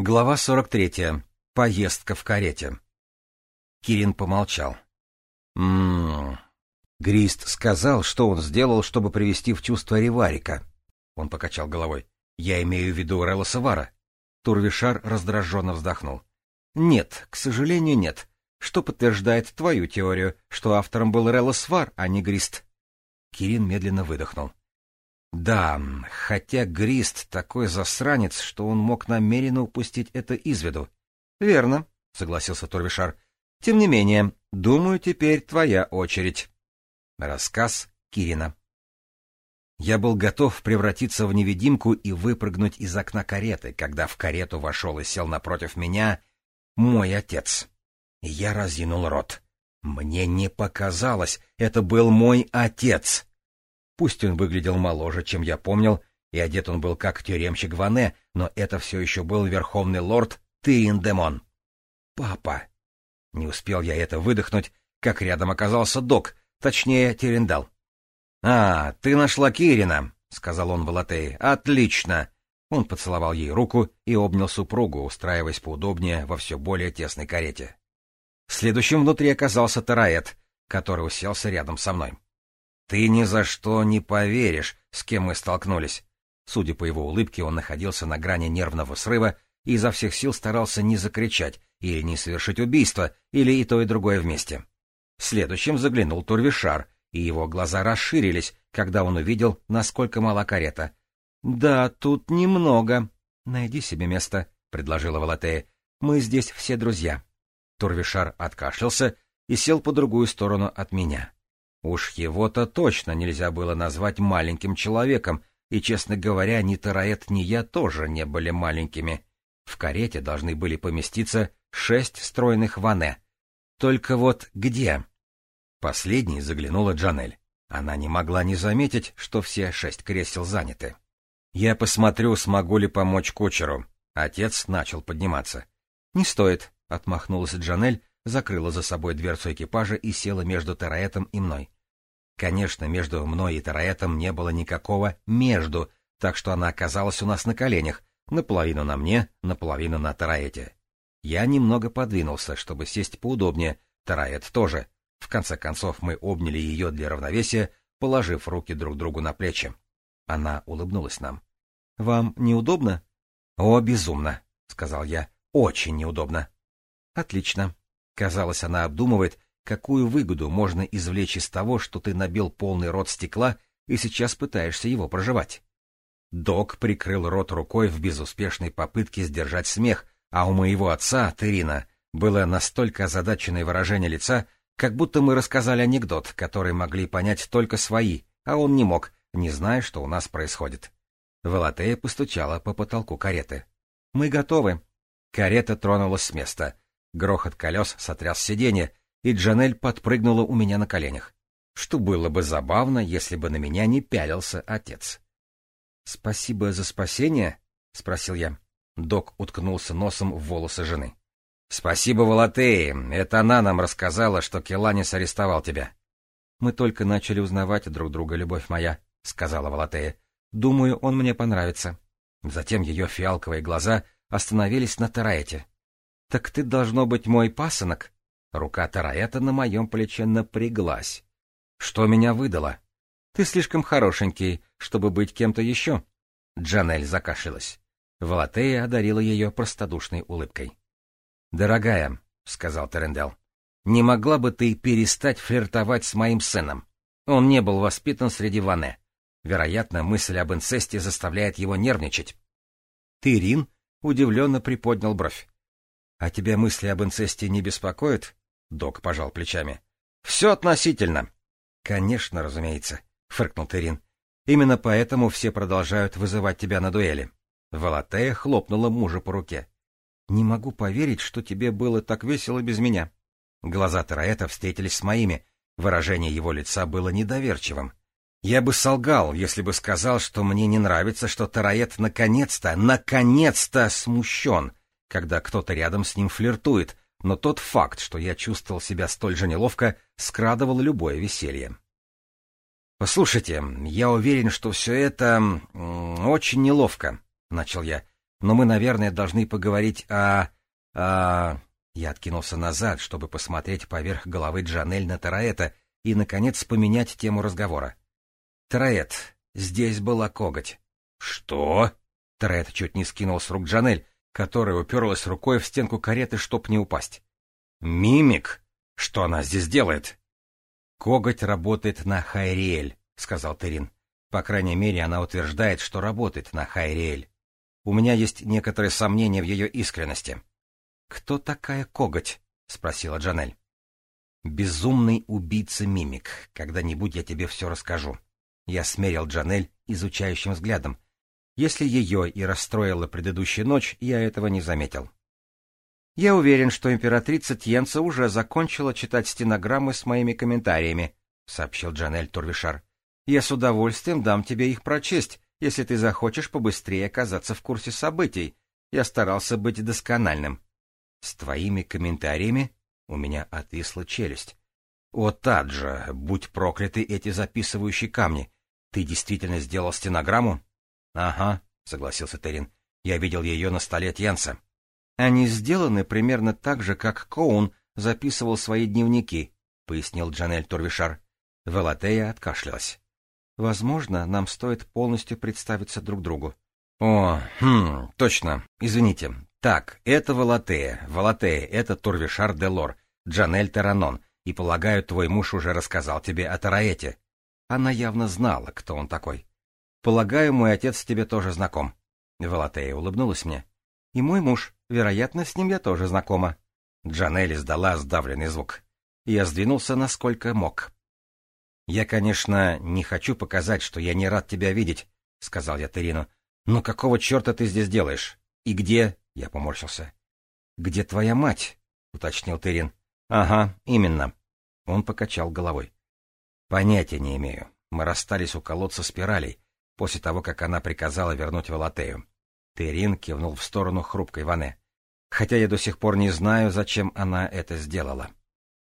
Глава 43. Поездка в карете. Кирин помолчал. «М-м-м...» Грист сказал, что он сделал, чтобы привести в чувство Риварика. Он покачал головой. «Я имею в виду Релла Савара». Турвишар раздраженно вздохнул. «Нет, к сожалению, нет. Что подтверждает твою теорию, что автором был Релла Свар, а не Грист?» Кирин медленно выдохнул. Да, хотя Грист такой засранец, что он мог намеренно упустить это из виду. — Верно, — согласился Турвишар. — Тем не менее, думаю, теперь твоя очередь. Рассказ Кирина. Я был готов превратиться в невидимку и выпрыгнуть из окна кареты, когда в карету вошел и сел напротив меня мой отец. Я разинул рот. Мне не показалось, это был мой отец. Пусть он выглядел моложе, чем я помнил, и одет он был как тюремщик Ване, но это все еще был верховный лорд Тириндемон. «Папа!» Не успел я это выдохнуть, как рядом оказался док, точнее, Терендал. «А, ты нашла Кирина!» — сказал он Балатеи. «Отлично!» Он поцеловал ей руку и обнял супругу, устраиваясь поудобнее во все более тесной карете. Следующим внутри оказался Тараэт, который уселся рядом со мной. Ты ни за что не поверишь, с кем мы столкнулись. Судя по его улыбке, он находился на грани нервного срыва и изо всех сил старался не закричать или не совершить убийство, или и то, и другое вместе. Следующим заглянул Турвишар, и его глаза расширились, когда он увидел, насколько мала карета. — Да, тут немного. — Найди себе место, — предложила Валатея. — Мы здесь все друзья. Турвишар откашлялся и сел по другую сторону от меня. Уж его-то точно нельзя было назвать маленьким человеком, и, честно говоря, ни Тараэт, ни я тоже не были маленькими. В карете должны были поместиться шесть стройных ване. Только вот где? Последней заглянула Джанель. Она не могла не заметить, что все шесть кресел заняты. «Я посмотрю, смогу ли помочь кучеру». Отец начал подниматься. «Не стоит», — отмахнулась Джанель, закрыла за собой дверцу экипажа и села между Тараэтом и мной. Конечно, между мной и Тараэтом не было никакого «между», так что она оказалась у нас на коленях, наполовину на мне, наполовину на Тараэте. Я немного подвинулся, чтобы сесть поудобнее, Тараэт тоже. В конце концов мы обняли ее для равновесия, положив руки друг другу на плечи. Она улыбнулась нам. — Вам неудобно? — О, безумно, — сказал я. — Очень неудобно. — Отлично. Казалось, она обдумывает, какую выгоду можно извлечь из того, что ты набил полный рот стекла и сейчас пытаешься его проживать. Док прикрыл рот рукой в безуспешной попытке сдержать смех, а у моего отца, Терина, было настолько озадаченное выражение лица, как будто мы рассказали анекдот, который могли понять только свои, а он не мог, не зная, что у нас происходит. Волотея постучала по потолку кареты. «Мы готовы». Карета тронулась с места. Грохот колес сотряс сиденье, и Джанель подпрыгнула у меня на коленях. Что было бы забавно, если бы на меня не пялился отец. — Спасибо за спасение? — спросил я. Док уткнулся носом в волосы жены. — Спасибо, Волотеи. Это она нам рассказала, что Келанис арестовал тебя. — Мы только начали узнавать друг друга, любовь моя, — сказала Волотея. — Думаю, он мне понравится. Затем ее фиалковые глаза остановились на Тараэте. — Так ты, должно быть, мой пасынок? Рука Тараэта на моем плече напряглась. Что меня выдало? Ты слишком хорошенький, чтобы быть кем-то еще. Джанель закашилась. Валатея одарила ее простодушной улыбкой. «Дорогая», — сказал Терендел, — «не могла бы ты перестать флиртовать с моим сыном? Он не был воспитан среди ванне. Вероятно, мысль об инцесте заставляет его нервничать». Тырин удивленно приподнял бровь. «А тебя мысли об инцесте не беспокоят?» Док пожал плечами. «Все относительно». «Конечно, разумеется», — фыркнул Терин. «Именно поэтому все продолжают вызывать тебя на дуэли». Волотея хлопнула мужа по руке. «Не могу поверить, что тебе было так весело без меня». Глаза Тараэта встретились с моими. Выражение его лица было недоверчивым. Я бы солгал, если бы сказал, что мне не нравится, что Тараэт наконец-то, наконец-то смущен, когда кто-то рядом с ним флиртует, но тот факт, что я чувствовал себя столь же неловко, скрадывал любое веселье. «Послушайте, я уверен, что все это очень неловко», — начал я, — «но мы, наверное, должны поговорить о... о...» Я откинулся назад, чтобы посмотреть поверх головы Джанель на Тараэта и, наконец, поменять тему разговора. «Тараэт, здесь была коготь». «Что?» — Тараэт чуть не скинул с рук Джанель, которая уперлась рукой в стенку кареты, чтоб не упасть. «Мимик! Что она здесь делает?» «Коготь работает на Хайриэль», — сказал Терин. «По крайней мере, она утверждает, что работает на Хайриэль. У меня есть некоторые сомнения в ее искренности». «Кто такая Коготь?» — спросила Джанель. «Безумный убийца-мимик. Когда-нибудь я тебе все расскажу». Я смерил Джанель изучающим взглядом, если ее и расстроила предыдущая ночь, я этого не заметил. Я уверен, что императрица Тьенца уже закончила читать стенограммы с моими комментариями, сообщил Джанель Турвишар. Я с удовольствием дам тебе их прочесть, если ты захочешь побыстрее оказаться в курсе событий. Я старался быть доскональным. С твоими комментариями у меня отвисла челюсть. О, Таджа, будь прокляты эти записывающие камни. Ты действительно сделал стенограмму? Ага, согласился Терин. Я видел ее на столе Тьенса. Они сделаны примерно так же, как Коун записывал свои дневники, пояснил Джанель Турвишар. Велатея откашлялась. Возможно, нам стоит полностью представиться друг другу. О, хм, точно. Извините. Так, это Валатея. Валатея. это Турвишар Делор, Джанель Таранон. И полагаю, твой муж уже рассказал тебе о Тараэте. Она явно знала, кто он такой. Полагаю, мой отец тебе тоже знаком. Валатея улыбнулась мне. И мой муж, вероятно, с ним я тоже знакома. Джанелли сдала сдавленный звук. Я сдвинулся насколько мог. Я, конечно, не хочу показать, что я не рад тебя видеть, сказал я Терину. Но какого черта ты здесь делаешь? И где? Я поморщился. Где твоя мать? уточнил Терин. Ага, именно. Он покачал головой. Понятия не имею. Мы расстались у колодца спиралей после того, как она приказала вернуть Валатею, Терин кивнул в сторону хрупкой Ване. «Хотя я до сих пор не знаю, зачем она это сделала».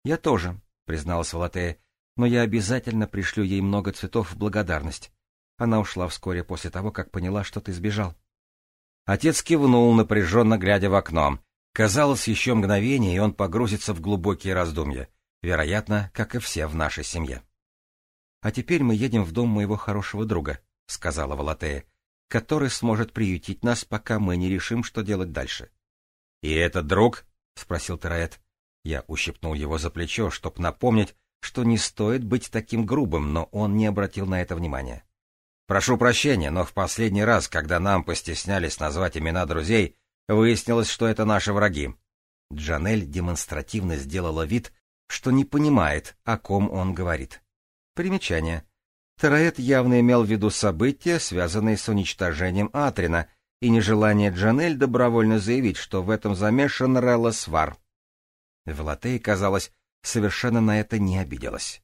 «Я тоже», — призналась Волотея, — «но я обязательно пришлю ей много цветов в благодарность». Она ушла вскоре после того, как поняла, что ты сбежал. Отец кивнул, напряженно глядя в окно. Казалось, еще мгновение, и он погрузится в глубокие раздумья. Вероятно, как и все в нашей семье. А теперь мы едем в дом моего хорошего друга, — сказала Валатея, — который сможет приютить нас, пока мы не решим, что делать дальше. — И этот друг? — спросил Тераэт. Я ущипнул его за плечо, чтобы напомнить, что не стоит быть таким грубым, но он не обратил на это внимания. «Прошу прощения, но в последний раз, когда нам постеснялись назвать имена друзей, выяснилось, что это наши враги». Джанель демонстративно сделала вид, что не понимает, о ком он говорит. Примечание. Вторая — явно имел в виду события, связанные с уничтожением Атрина, и нежелание Джанель добровольно заявить, что в этом замешан Релла Свар. Влатей, казалось, совершенно на это не обиделась.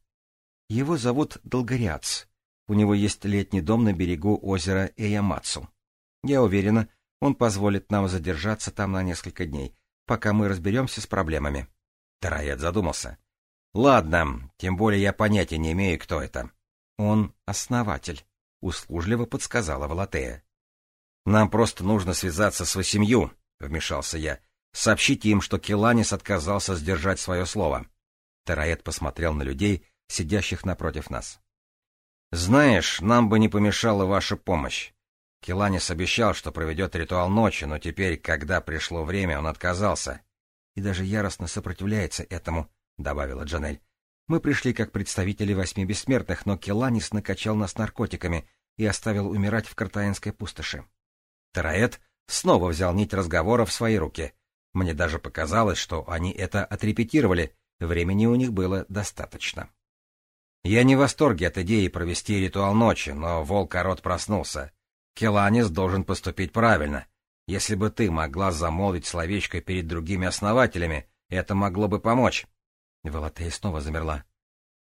Его зовут Долгоряц. У него есть летний дом на берегу озера Эямацу. Я уверена, он позволит нам задержаться там на несколько дней, пока мы разберемся с проблемами. Тараэт задумался. — Ладно, тем более я понятия не имею, кто это. Он основатель, услужливо подсказала Волотея. Нам просто нужно связаться с восемью, вмешался я. Сообщите им, что Келанис отказался сдержать свое слово. Тараэт посмотрел на людей, сидящих напротив нас. «Знаешь, нам бы не помешала ваша помощь. Келанис обещал, что проведет ритуал ночи, но теперь, когда пришло время, он отказался. И даже яростно сопротивляется этому», — добавила Джанель. Мы пришли как представители восьми бессмертных, но Келанис накачал нас наркотиками и оставил умирать в Картаинской пустоши. Тараэт снова взял нить разговора в свои руки. Мне даже показалось, что они это отрепетировали, времени у них было достаточно. Я не в восторге от идеи провести ритуал ночи, но Волкород проснулся. Келанис должен поступить правильно. Если бы ты могла замолвить словечко перед другими основателями, это могло бы помочь. Волотая снова замерла.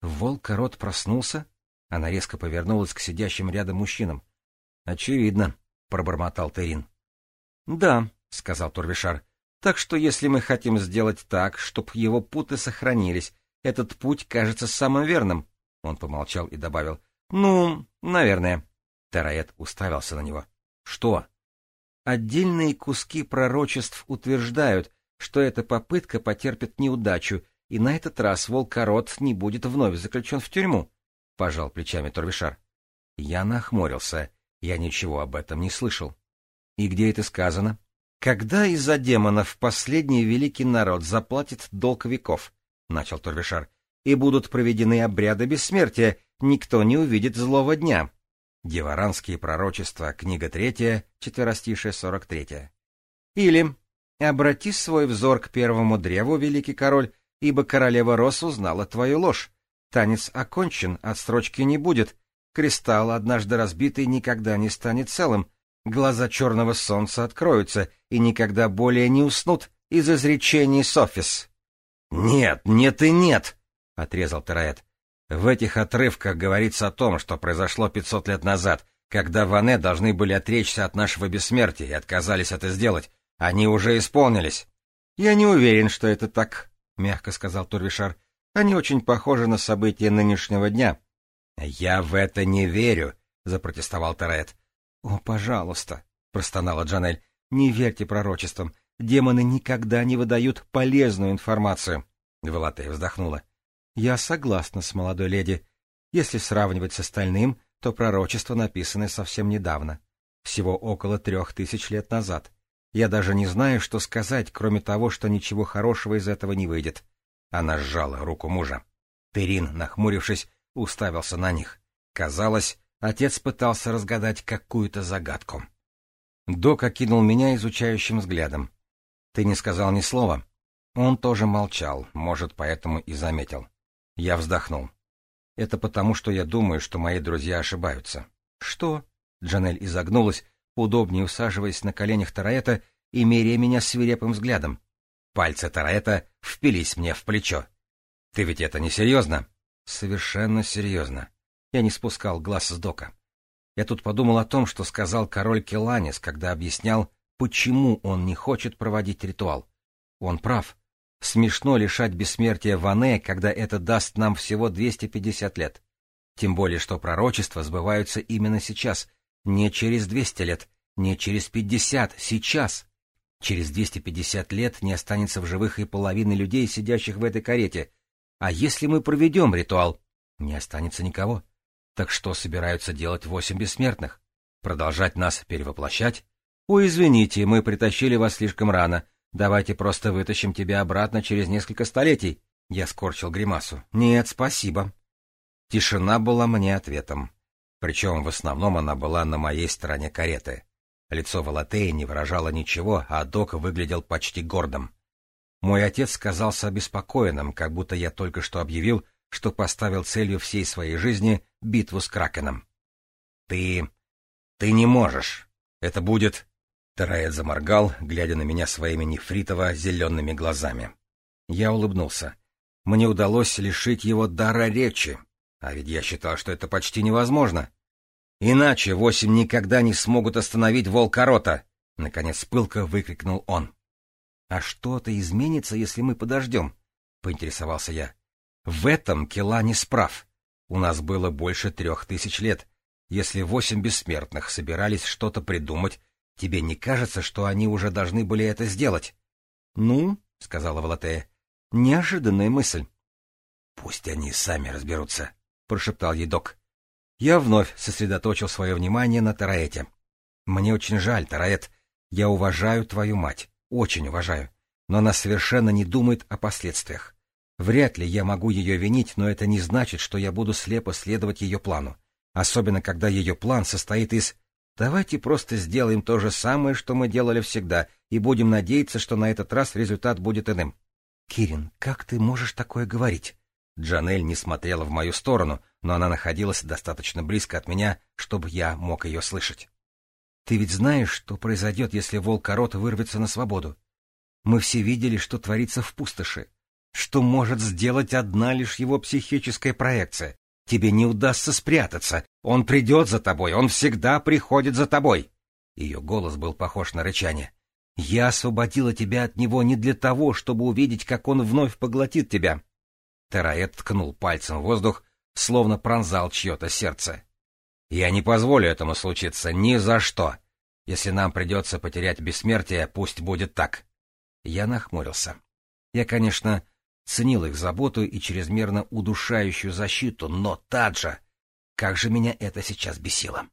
Волка рот проснулся? Она резко повернулась к сидящим рядом мужчинам. — Очевидно, — пробормотал Терин. — Да, — сказал Турвишар. — Так что если мы хотим сделать так, чтобы его путы сохранились, этот путь кажется самым верным. Он помолчал и добавил. — Ну, наверное. Тараэт уставился на него. — Что? — Отдельные куски пророчеств утверждают, что эта попытка потерпит неудачу, и на этот раз волкорот не будет вновь заключен в тюрьму, — пожал плечами Торвишар. Я нахмурился. Я ничего об этом не слышал. И где это сказано? Когда из-за демонов последний великий народ заплатит долг веков, — начал Торвишар, — и будут проведены обряды бессмертия, никто не увидит злого дня. Деваранские пророчества, книга третья, четверостишие сорок третья. Или «Обрати свой взор к первому древу, великий король, ибо королева Рос узнала твою ложь. Танец окончен, отсрочки не будет. Кристалл, однажды разбитый, никогда не станет целым. Глаза черного солнца откроются и никогда более не уснут из изречений Софис. — Нет, нет и нет! — отрезал Тераэт. — В этих отрывках говорится о том, что произошло 500 лет назад, когда Ване должны были отречься от нашего бессмертия и отказались это сделать. Они уже исполнились. — Я не уверен, что это так, — мягко сказал Турвишар, — они очень похожи на события нынешнего дня. — Я в это не верю, — запротестовал Тарет. — О, пожалуйста, — простонала Джанель, — не верьте пророчествам. Демоны никогда не выдают полезную информацию. Велатея вздохнула. — Я согласна с молодой леди. Если сравнивать с остальным, то пророчества написаны совсем недавно. Всего около трех тысяч лет назад. — я даже не знаю, что сказать, кроме того, что ничего хорошего из этого не выйдет. Она сжала руку мужа. Перин, нахмурившись, уставился на них. Казалось, отец пытался разгадать какую-то загадку. Док окинул меня изучающим взглядом. «Ты не сказал ни слова?» Он тоже молчал, может, поэтому и заметил. Я вздохнул. «Это потому, что я думаю, что мои друзья ошибаются». «Что?» Джанель изогнулась, Удобнее, усаживаясь на коленях Тараэта и меряя меня свирепым взглядом. Пальцы Тараэта впились мне в плечо. — Ты ведь это не серьезно? — Совершенно серьезно. Я не спускал глаз с дока. Я тут подумал о том, что сказал король Келанис, когда объяснял, почему он не хочет проводить ритуал. Он прав. Смешно лишать бессмертия Ване, когда это даст нам всего 250 лет. Тем более, что пророчества сбываются именно сейчас — не через 200 лет, не через 50, сейчас. Через 250 лет не останется в живых и половины людей, сидящих в этой карете. А если мы проведем ритуал, не останется никого. Так что собираются делать восемь бессмертных? Продолжать нас перевоплощать? О, извините, мы притащили вас слишком рано. Давайте просто вытащим тебя обратно через несколько столетий. Я скорчил гримасу. Нет, спасибо. Тишина была мне ответом. Причем в основном она была на моей стороне кареты. Лицо Волотея не выражало ничего, а док выглядел почти гордым. Мой отец казался обеспокоенным, как будто я только что объявил, что поставил целью всей своей жизни битву с Кракеном. «Ты... ты не можешь. Это будет...» Тарает заморгал, глядя на меня своими нефритово-зелеными глазами. Я улыбнулся. Мне удалось лишить его дара речи, а ведь я считал, что это почти невозможно. Иначе восемь никогда не смогут остановить волкорота! — наконец пылко выкрикнул он. — А что-то изменится, если мы подождем? — поинтересовался я. — В этом Кела не справ. У нас было больше трех тысяч лет. Если восемь бессмертных собирались что-то придумать, тебе не кажется, что они уже должны были это сделать? — Ну, — сказала Валатея, — неожиданная мысль. — Пусть они сами разберутся, прошептал ей док. Я вновь сосредоточил свое внимание на Тараэте. Мне очень жаль, Тараэт. Я уважаю твою мать, очень уважаю, но она совершенно не думает о последствиях. Вряд ли я могу ее винить, но это не значит, что я буду слепо следовать ее плану, особенно когда ее план состоит из «давайте просто сделаем то же самое, что мы делали всегда, и будем надеяться, что на этот раз результат будет иным». «Кирин, как ты можешь такое говорить?» Джанель не смотрела в мою сторону, но она находилась достаточно близко от меня, чтобы я мог ее слышать. «Ты ведь знаешь, что произойдет, если волк-корот вырвется на свободу? Мы все видели, что творится в пустоши. Что может сделать одна лишь его психическая проекция? Тебе не удастся спрятаться. Он придет за тобой, он всегда приходит за тобой!» Ее голос был похож на рычание. «Я освободила тебя от него не для того, чтобы увидеть, как он вновь поглотит тебя. Терает ткнул пальцем в воздух, словно пронзал чье-то сердце. «Я не позволю этому случиться ни за что. Если нам придется потерять бессмертие, пусть будет так». Я нахмурился. Я, конечно, ценил их заботу и чрезмерно удушающую защиту, но Таджа... Как же меня это сейчас бесило!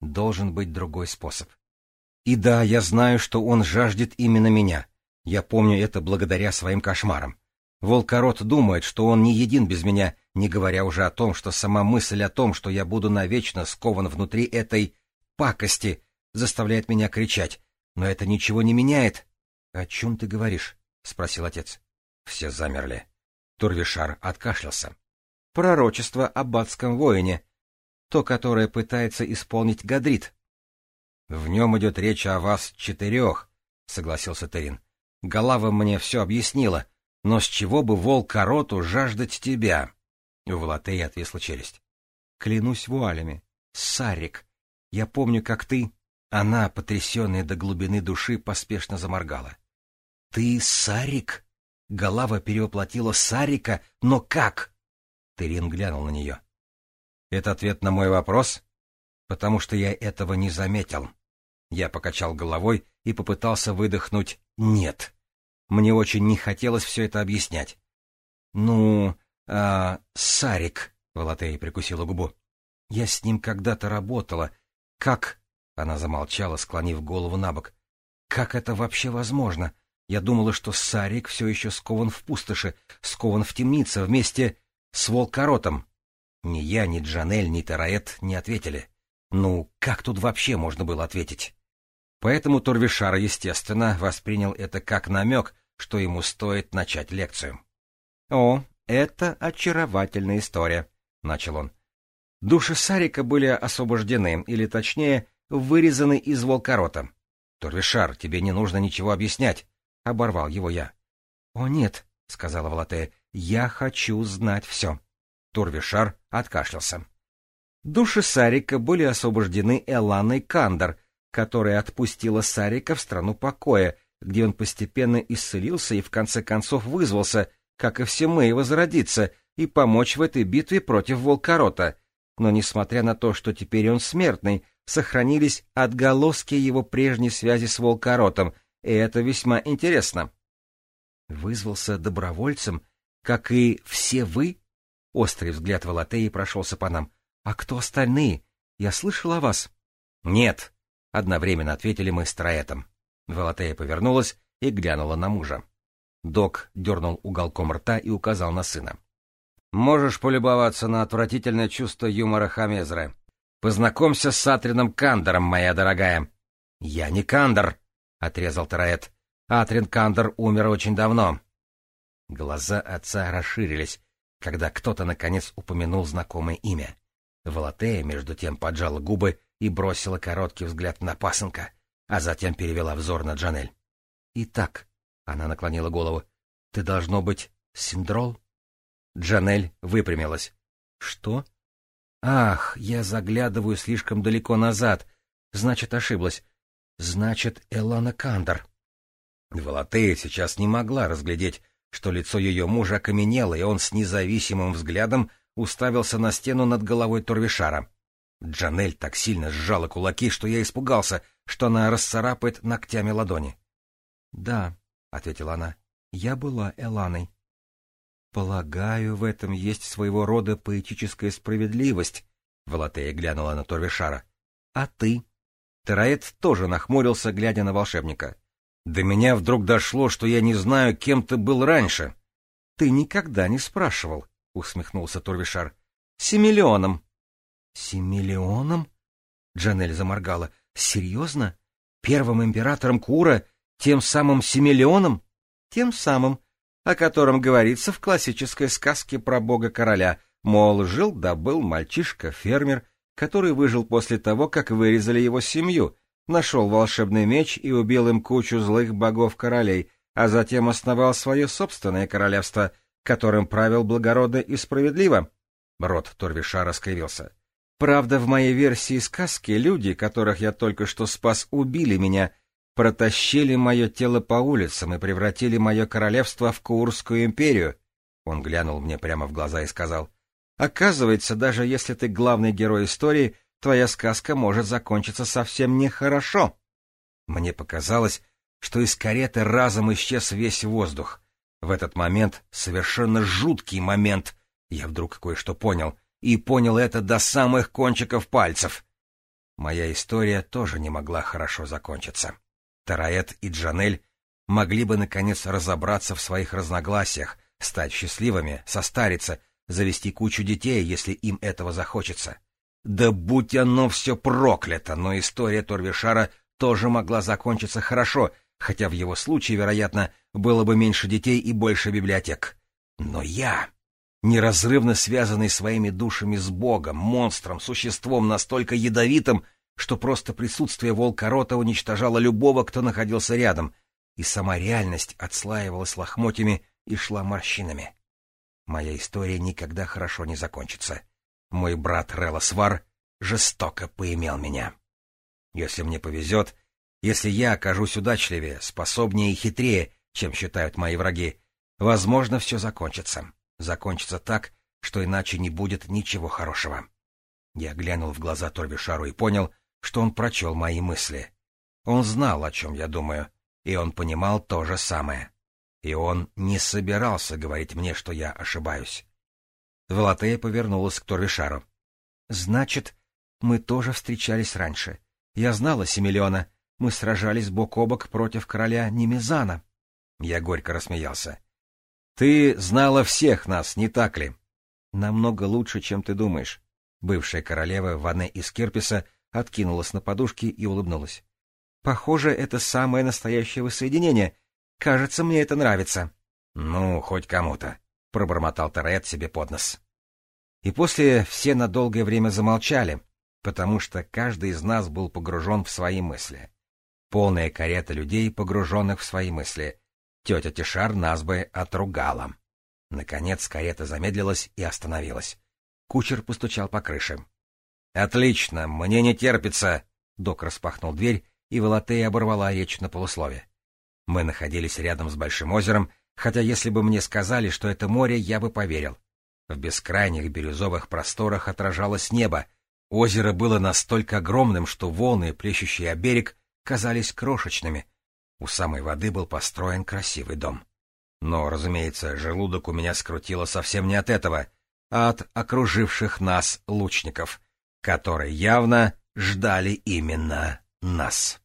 Должен быть другой способ. И да, я знаю, что он жаждет именно меня. Я помню это благодаря своим кошмарам. Волкорот думает, что он не един без меня, не говоря уже о том, что сама мысль о том, что я буду навечно скован внутри этой пакости, заставляет меня кричать. Но это ничего не меняет. — О чем ты говоришь? — спросил отец. Все замерли. Турвишар откашлялся. — Пророчество о батском воине, то, которое пытается исполнить Гадрит. — В нем идет речь о вас четырех, — согласился Терин. — Голава мне все объяснила. — но с чего бы волк-короту жаждать тебя? У Влатея отвисла челюсть. Клянусь вуалями. Сарик, я помню, как ты... Она, потрясенная до глубины души, поспешно заморгала. Ты Сарик? Голова перевоплотила Сарика, но как? Терин глянул на нее. Это ответ на мой вопрос? Потому что я этого не заметил. Я покачал головой и попытался выдохнуть «нет». Мне очень не хотелось все это объяснять. «Ну, а, Сарик», — Волотея прикусила губу. «Я с ним когда-то работала. Как...» — она замолчала, склонив голову на бок. «Как это вообще возможно? Я думала, что Сарик все еще скован в пустоши, скован в темнице вместе с волкоротом». Ни я, ни Джанель, ни Тараэт не ответили. «Ну, как тут вообще можно было ответить?» Поэтому Турвишар, естественно, воспринял это как намек, что ему стоит начать лекцию. «О, это очаровательная история», — начал он. Души Сарика были освобождены, или точнее, вырезаны из волкорота. «Турвишар, тебе не нужно ничего объяснять», — оборвал его я. «О, нет», — сказала Валатея, — «я хочу знать все». Турвишар откашлялся. Души Сарика были освобождены Эланой Кандер — которая отпустила Сарика в страну покоя, где он постепенно исцелился и в конце концов вызвался, как и все мы, возродиться и помочь в этой битве против Волкорота. Но несмотря на то, что теперь он смертный, сохранились отголоски его прежней связи с Волкоротом, и это весьма интересно. Вызвался добровольцем, как и все вы? Острый взгляд Волотеи прошелся по нам. А кто остальные? Я слышал о вас. Нет, Одновременно ответили мы с Троэтом. Валатея повернулась и глянула на мужа. Док дернул уголком рта и указал на сына. «Можешь полюбоваться на отвратительное чувство юмора Хамезры. Познакомься с Атрином Кандором, моя дорогая». «Я не Кандор», — отрезал Тараэт. «Атрин Кандор умер очень давно». Глаза отца расширились, когда кто-то, наконец, упомянул знакомое имя. Волотея, между тем, поджала губы и бросила короткий взгляд на пасынка, а затем перевела взор на Джанель. «Итак», — она наклонила голову, — «ты должно быть синдрол?» Джанель выпрямилась. «Что?» «Ах, я заглядываю слишком далеко назад. Значит, ошиблась. Значит, Элана Кандер». Волотея сейчас не могла разглядеть, что лицо ее мужа окаменело, и он с независимым взглядом уставился на стену над головой Турвишара. Джанель так сильно сжала кулаки, что я испугался, что она расцарапает ногтями ладони. — Да, — ответила она, — я была Эланой. — Полагаю, в этом есть своего рода поэтическая справедливость, — Валатея глянула на Торвишара. — А ты? Тераэт тоже нахмурился, глядя на волшебника. — До меня вдруг дошло, что я не знаю, кем ты был раньше. — Ты никогда не спрашивал, — усмехнулся Турвишар. — Семиллионом. Семилеоном Джанель заморгала. «Серьезно? Первым императором Кура? Тем самым Семилеоном, «Тем самым, о котором говорится в классической сказке про бога-короля. Мол, жил да был мальчишка-фермер, который выжил после того, как вырезали его семью, нашел волшебный меч и убил им кучу злых богов-королей, а затем основал свое собственное королевство, которым правил благородно и справедливо». Рот Торвиша раскривился. Правда, в моей версии сказки люди, которых я только что спас, убили меня, протащили мое тело по улицам и превратили мое королевство в Курскую империю. Он глянул мне прямо в глаза и сказал, «Оказывается, даже если ты главный герой истории, твоя сказка может закончиться совсем нехорошо». Мне показалось, что из кареты разом исчез весь воздух. В этот момент, совершенно жуткий момент, я вдруг кое-что понял — и понял это до самых кончиков пальцев. Моя история тоже не могла хорошо закончиться. Тараэт и Джанель могли бы, наконец, разобраться в своих разногласиях, стать счастливыми, состариться, завести кучу детей, если им этого захочется. Да будь оно все проклято, но история Торвишара тоже могла закончиться хорошо, хотя в его случае, вероятно, было бы меньше детей и больше библиотек. Но я неразрывно связанный своими душами с Богом, монстром, существом настолько ядовитым, что просто присутствие волкорота уничтожало любого, кто находился рядом, и сама реальность отслаивалась лохмотьями и шла морщинами. Моя история никогда хорошо не закончится. Мой брат Релосвар жестоко поимел меня. Если мне повезет, если я окажусь удачливее, способнее и хитрее, чем считают мои враги, возможно, все закончится закончится так, что иначе не будет ничего хорошего. Я глянул в глаза Торвишару и понял, что он прочел мои мысли. Он знал, о чем я думаю, и он понимал то же самое. И он не собирался говорить мне, что я ошибаюсь. Валатея повернулась к Торвишару. — Значит, мы тоже встречались раньше. Я знала Семилиона. Мы сражались бок о бок против короля Немезана. Я горько рассмеялся. Ты знала всех нас, не так ли? Намного лучше, чем ты думаешь. Бывшая королева Ване из Кирписа откинулась на подушки и улыбнулась. Похоже, это самое настоящее воссоединение. Кажется, мне это нравится. Ну, хоть кому-то, пробормотал Тарет себе под нос. И после все на долгое время замолчали, потому что каждый из нас был погружен в свои мысли. Полная карета людей, погруженных в свои мысли — Тетя Тишар нас бы отругала. Наконец карета замедлилась и остановилась. Кучер постучал по крыше. — Отлично, мне не терпится! — док распахнул дверь, и Волотея оборвала речь на полуслове. Мы находились рядом с Большим озером, хотя если бы мне сказали, что это море, я бы поверил. В бескрайних бирюзовых просторах отражалось небо. Озеро было настолько огромным, что волны, плещущие о берег, казались крошечными, у самой воды был построен красивый дом. Но, разумеется, желудок у меня скрутило совсем не от этого, а от окруживших нас лучников, которые явно ждали именно нас.